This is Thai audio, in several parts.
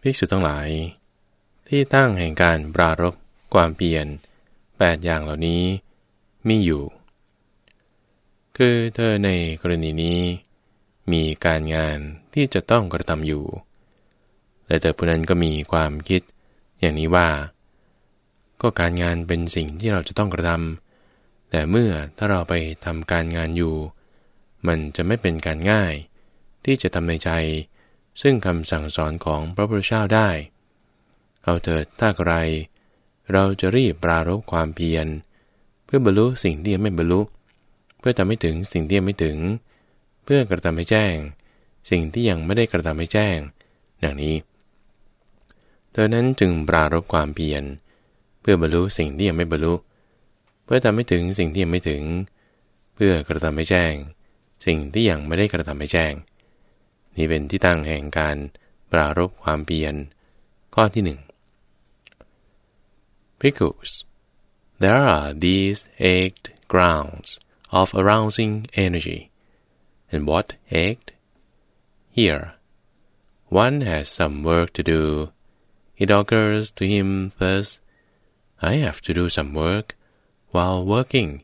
ภิกษุทั้งหลาย ที่ตั้งแห่งการปรารบความเปลี่ยนแปดอย่างเหล่านี้มีอยู่ คือเธอในกรณีนี้ มีการงานที่จะต้องกระทำอยู่ แต่เธอผู้นั้นก็มีความคิด อย่างนี้ว่า ก็การงานเป็นสิ่งที่เราจะต้องกระทำแต่เมื่อถ้าเราไปทำการงานอยู่ มันจะไม่เป็นการง่าย ที่จะทำในใจ ซึ่งคำสั่งสอนของพระพุทธเจ้าได้ เอาเถิดถ้าใคร เราจะรีบปรารบความเพียร เพื่อบรรลุสิ่งที่ยังไม่บรรลุ เพื่อทำให้ถึงสิ่งที่ยังไม่ถึง เพื่อกระทำให้แจ้ง สิ่งที่ยังไม่ได้กระทำให้แจ้ง ดังนี้ เธอนั้นจึงปรารบความเพียร เพื่อบรรลุสิ่งที่ยังไม่บรรลุ เพื่อทำให้ถึงสิ่งที่ยังไม่ถึง เพื่อกระทำให้แจ้ง สิ่งที่ยังไม่ได้กระทำให้แจ้ง นี่เป็นที่ตั้งแห่งการปรารบความเพียร ข้อที่หนึ่ง Because there are these eight grounds of arousing energy. And what eight? Here, one has some work to do. It occurs to him thus, I have to do some work. While working,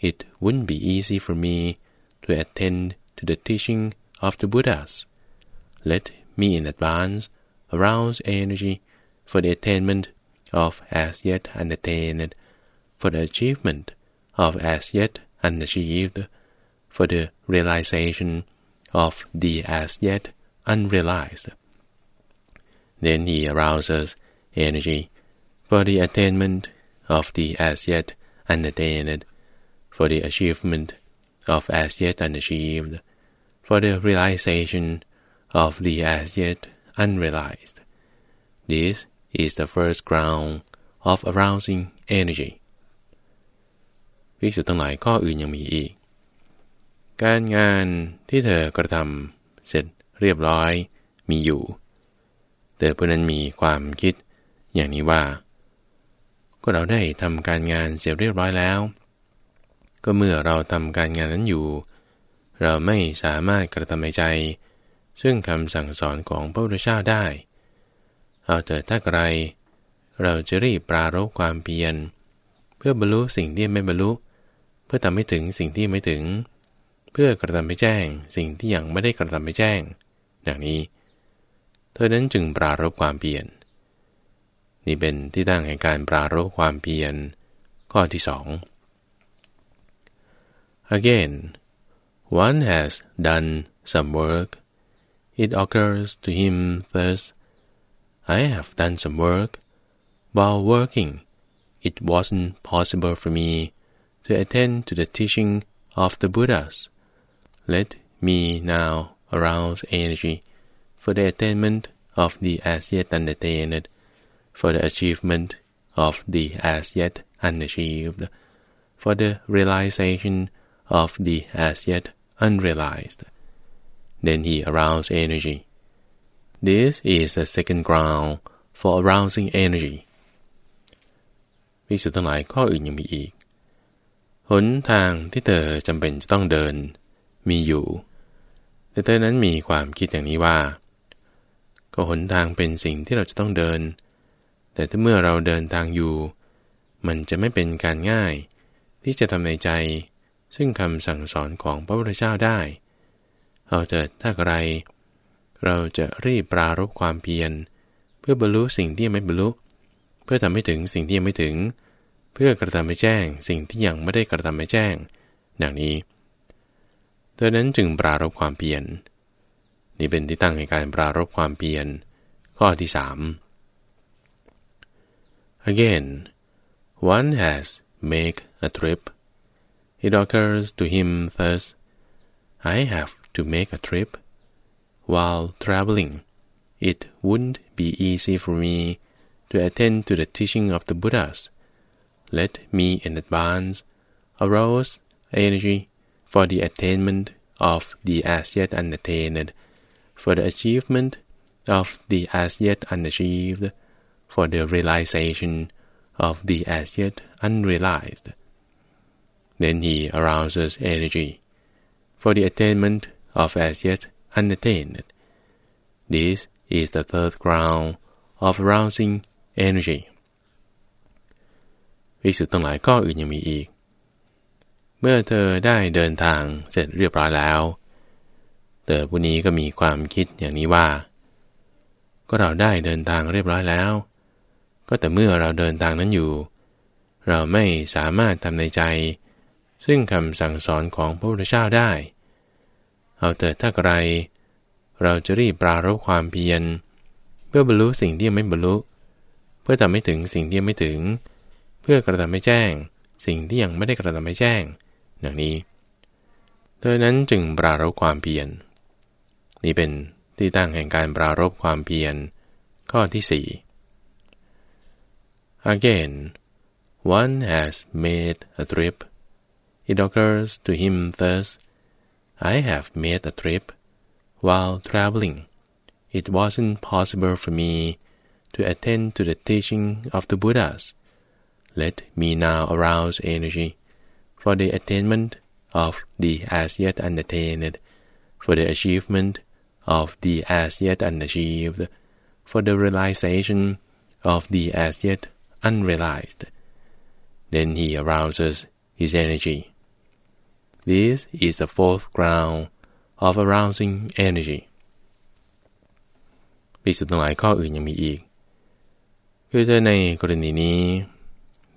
it wouldn't be easy for me to attend to the teaching of the Buddhas. Let me in advance arouse energy for the attainment of as yet unattained, for the achievement of as yet unachieved, for the realization of the as yet unrealized. Then he arouses energy for the attainment of the as yet unattained, for the achievement of as yet unachieved, for the realization of the as yet unrealized. This is the first ground of arousing energy วิสุทั้งหลายข้ออื่นยังมีอีก การงานที่เธอกระทำเสร็จเรียบร้อยมีอยู่ แต่ผู้นั้นมีความคิดอย่างนี้ว่า ก็เราได้ทำการงานเสร็จเรียบร้อยแล้ว ก็เมื่อเราทำการงานนั้นอยู่ เราไม่สามารถกระทำในใจ ซึ่งคำสั่งสอนของพระพุทธเจ้าได้ เอาเถิดถ้าใคร เราจะรีบปรารบความเพียร เพื่อบรรลุสิ่งที่ไม่บรรลุ เพื่อทำให้ถึงสิ่งที่ไม่ถึง เพื่อกระทำให้แจ้ง สิ่งที่ยังไม่ได้กระทำให้แจ้ง ดังนี้ เธอนั้นจึงปรารบความเพียรนี่เป็นที่ตั้งแห่งการปรารบความเพียรข้อที่สอง Again one has done some work it occurs to him thus I have done some work. While working, it wasn't possible for me to attend to the teaching of the Buddhas. Let me now arouse energy for the attainment of the as yet unattained, for the achievement of the as yet unachieved, for the realization of the as yet unrealized. Then he aroused energy This is a second ground for arousing energy วิสุทธ์ทั้งหลายข้ออื่นยังมีอีก หนทางที่เธอจำเป็นจะต้องเดิน มีอยู่ แต่เธอนั้นมีความคิดอย่างนี้ว่า ก็หนทางเป็นสิ่งที่เราจะต้องเดิน แต่ถ้าเมื่อเราเดินทางอยู่ มันจะไม่เป็นการง่าย ที่จะทำในใจ ซึ่งคำสั่งสอนของพระพุทธเจ้าได้ เอาเถิดถ้าใครเราจะรีบปรารบความเพียร เพื่อบรรลุสิ่งที่ยังไม่บรรลุ เพื่อทำให้ถึงสิ่งที่ยังไม่ถึง เพื่อกระทำให้แจ้ง สิ่งที่ยังไม่ได้กระทำให้แจ้ง ดังนี้ดังนั้นจึงปรารบความเพียร นี่เป็นที่ตั้งในการปรารบความเพียร ข้อที่สาม Again one has make a trip it occurs to him thus I have to make a trip while traveling, it wouldn't be easy for me to attend to the teaching of the Buddhas. Let me in advance arouse energy for the attainment of the as yet unattained, for the achievement of the as yet unachieved, for the realization of the as yet unrealized. Then he arouses energy for the attainment of as yet unattained. This is the third ground of arousing energy วิสุทธ์ทั้งหลายข้ออื่นยังมีอีก เมื่อเธอได้เดินทางเสร็จเรียบร้อยแล้ว เธอผู้นี้ก็มีความคิดอย่างนี้ว่า ก็เราได้เดินทางเรียบร้อยแล้ว ก็แต่เมื่อเราเดินทางนั้นอยู่ เราไม่สามารถทำในใจ ซึ่งคำสั่งสอนของพระพุทธเจ้าได้ เอาเถิดถ้าใคร เราจะรีบปรารบความเพียร เพื่อบรรลุสิ่งที่ยังไม่บรรลุ เพื่อทำให้ถึงสิ่งที่ยังไม่ถึง เพื่อกระทำให้แจ้ง สิ่งที่ยังไม่ได้กระทำให้แจ้งอย่างนี้เธอนั้นจึงปรารบความเพียร นี่เป็นที่ตั้งแห่งการปรารบความเพียร ข้อที่สี่ Again one has made a trip it occurs to him thus I have made a trip while traveling it wasn't possible for me to attend to the teaching of the Buddhas let me now arouse energy for the attainment of the as yet unattained for the achievement of the as yet unachieved, for the realization of the as yet unrealized. Then he arouses his energy. This is the fourth ground of arousing energy. ปิสุดทั้งหลายข้ออื่นยังมีอีก คือถ้าในกรณีนี้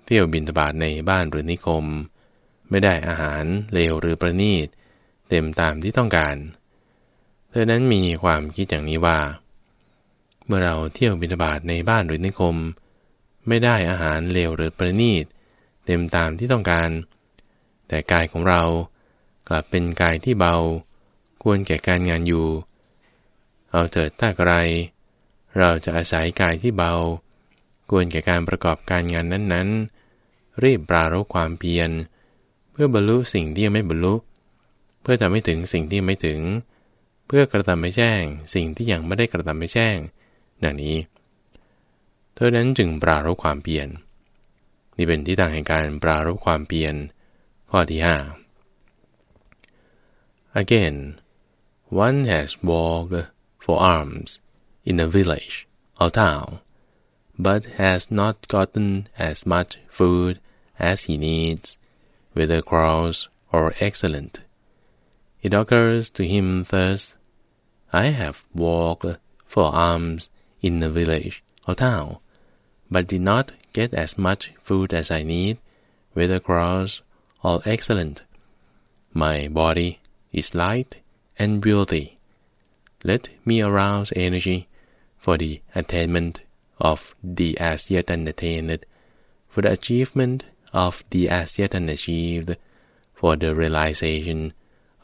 เที่ยวบินทบาทในบ้านหรือนิคม ไม่ได้อาหารเลวหรือประณีต เต็มตามที่ต้องการ เธอนั้นมีความคิดอย่างนี้ว่า เมื่อเราเที่ยวบิณฑบาตในบ้านหรือนิคม ไม่ได้อาหารเลวหรือประณีต เต็มตามที่ต้องการ แต่กายของเรา กลับเป็นกายที่เบา ควรแก่การงานอยู่ เอาเถิดถ้าไรเราจะอาศัยกายที่เบา ควรแก่การประกอบการงานนั้นๆ รีบปรารบความเพียร เพื่อบรรลุสิ่งที่ยังไม่บรรลุ เพื่อทำให้ถึงสิ่งที่ไม่ถึง เพื่อกระทำไม่แจ้ง สิ่งที่ยังไม่ได้กระทำไม่แจ้ง ดังนี้ เธอนั้นจึงปรารบความเปลี่ยนนี่เป็นที่ตั้งแห่งการปรารบความเปลี่ยนข้อที่ห้า Again one has walked for alms in a village or town but has not gotten as much food as he needs whether gross or excellent it occurs to him thus I have walked for alms in a village or town, but did not get as much food as I need, whether gross or excellent. My body is light and wealthy. Let me arouse energy for the attainment of the as yet unattained, for the achievement of the as yet unachieved, for the realization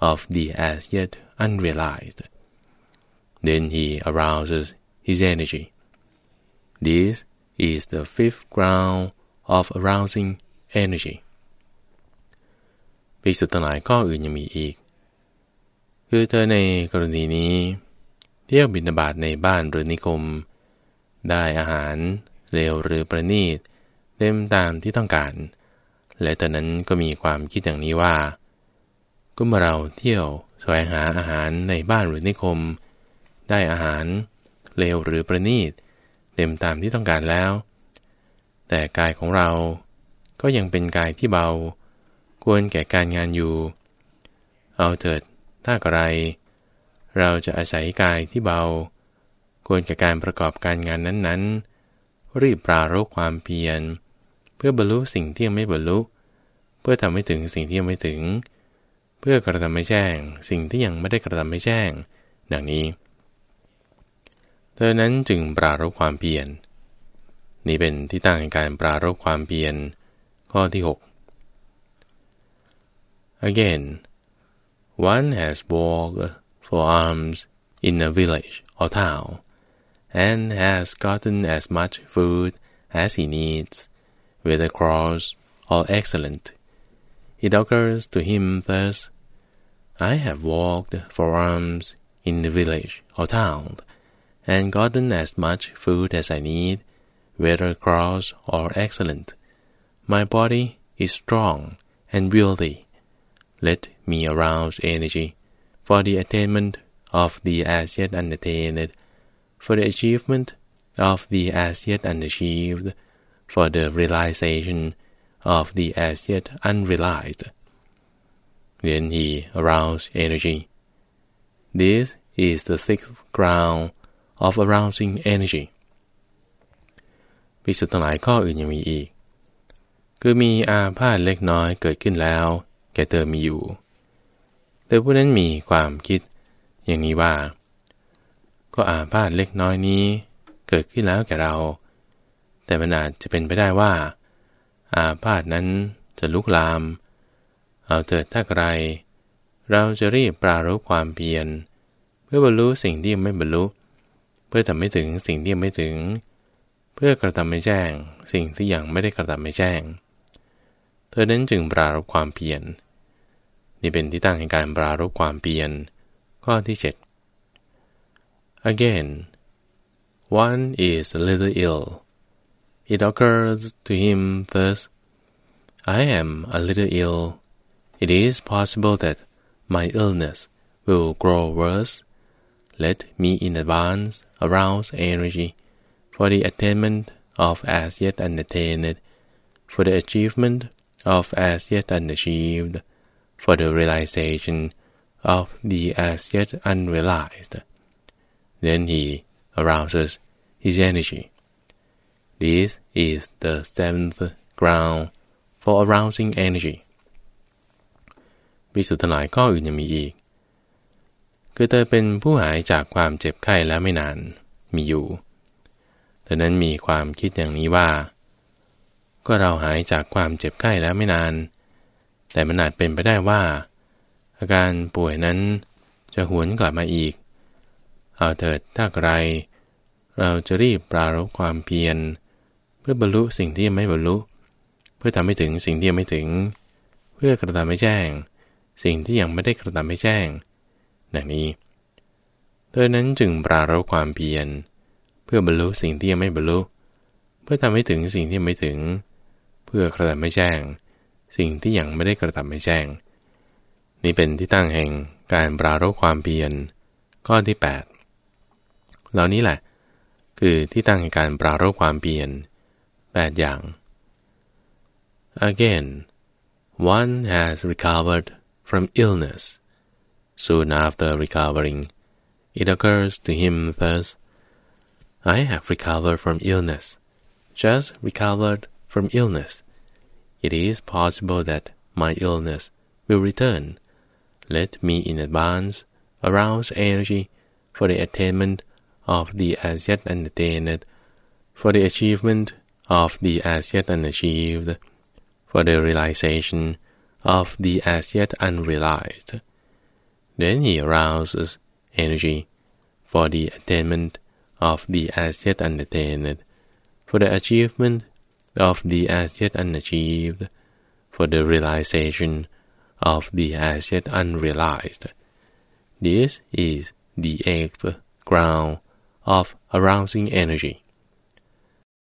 of the as yet unrealized. then he arouses his energy. This is the fifth ground of arousing energy. ภิกษุทั้งหลายข้ออื่นยังมีอีก คือเธอในกรณีนี้ เที่ยวบินาบาตในบ้านหรือนิคม ได้อาหารเลวหรือประณีตเต็มตามที่ต้องการ และตอนนั้นก็มีความคิดอย่างนี้ว่า ก็เมื่อเราเที่ยวแสวงหาอาหารในบ้านหรือนิคม ได้อาหารเลวหรือประณีตเต็มตามที่ต้องการแล้ว แต่กายของเราก็ยังเป็นกายที่เบา ควรแก่การงานอยู่ เอาเถิด ถ้าอะไร เราจะอาศัยกายที่เบา ควรแก่การประกอบการงานนั้นๆ รีบปรารบความเพียร เพื่อบรรลุสิ่งที่ยังไม่บรรลุ เพื่อทำให้ถึงสิ่งที่ยังไม่ถึง เพื่อกระทำไม่แจ้ง สิ่งที่ยังไม่ได้กระทำไม่แจ้ง ดังนี้เธอนั้นจึงปรารบความเพียร นี่เป็นที่ตั้งในการปรารบความเพียร ข้อที่ 6 Again one has walked for alms in a village or town and has gotten as much food as he needs whether gross or excellent it occurs to him thus I have walked for alms in the village or town and gotten as much food as I need, whether gross or excellent. My body is strong and wieldy. Let me arouse energy for the attainment of the as yet unattained, for the achievement of the as yet unachieved, for the realization of the as yet unrealized. Then he aroused energy. This is the sixth ground of arousing energy. ภิกษุทั้งหลายข้ออื่นยังมีอีก คือมีอาพาธเล็กน้อยเกิดขึ้นแล้ว แก่เธอมีอยู่ แต่ผู้นั้นมีความคิด อย่างนี้ว่า ก็อาพาธเล็กน้อยนี้ เกิดขึ้นแล้วแก่เรา แต่มันอาจจะเป็นไปได้ว่า อาพาธนั้นจะลุกลาม เอาเถิดถ้าใคร เราจะรีบปรารบความเพียรเพื่อบรรลุสิ่งที่ยังไม่บรรลุ เพื่อทำให้ถึงสิ่งที่ยังไม่ถึง เพื่อกระทำไม่แจ้ง สิ่งที่ยังไม่ได้กระทำไม่แจ้ง เธอนั้นจึงปรารบความเพียร นี่เป็นที่ตั้งแห่งการปรารบความเพียรข้อที่ 7 again one is a little ill it occurs to him thus I am a little ill it is possible that my illness will grow worse let me in advance arouse energy for the attainment of as yet unattained for the achievement of as yet unachieved For the realization of the as yet unrealized. Then he arouses his energy. This is the seventh ground for arousing energy. วิสุทธิหลายข้ออื่นยังมีอีก คือเธอเป็นผู้หายจากความเจ็บไข้แล้วไม่นานมีอยู่ เธอนั้นมีความคิดอย่างนี้ว่า ก็เราหายจากความเจ็บไข้แล้วไม่นาน แต่มันอาจเป็นไปได้ว่า อาการป่วยนั้นจะหวนกลับมาอีก เอาเถิดถ้าใคร เราจะรีบปรารบความเพียร เพื่อบรรลุสิ่งที่ยังไม่บรรลุ เพื่อทำให้ถึงสิ่งที่ยังไม่ถึง เพื่อกระทำให้แจ้ง สิ่งที่ยังไม่ได้กระทำให้แจ้ง ดังนี้ เธอนั้นจึงปรารบความเพียร เพื่อบรรลุสิ่งที่ยังไม่บรรลุ เพื่อทำให้ถึงสิ่งที่ยังไม่ถึง เพื่อกระทำให้แจ้ง สิ่งที่ยังไม่ได้กระทำให้แจ้ง นี่เป็นที่ตั้งแห่งการปรารบความเพียรข้อที่ 8 เหล่านี้แหละ คือที่ตั้งแห่งการปรารบความเพียร8อย่าง Again one has recovered from illness soon after recovering it occurs to him thus I have recovered from illness just recovered from illness it is possible that my illness will return let me in advance arouse energy for the attainment of the as yet unattained, for the achievement of the as yet unachieved, for the realization of the as yet unrealized. Then he arouses energy for the attainment of the as yet unattained, for the achievement of the as yet unachieved, for the realization of the as yet unrealized. This is the eighth ground of arousing energy.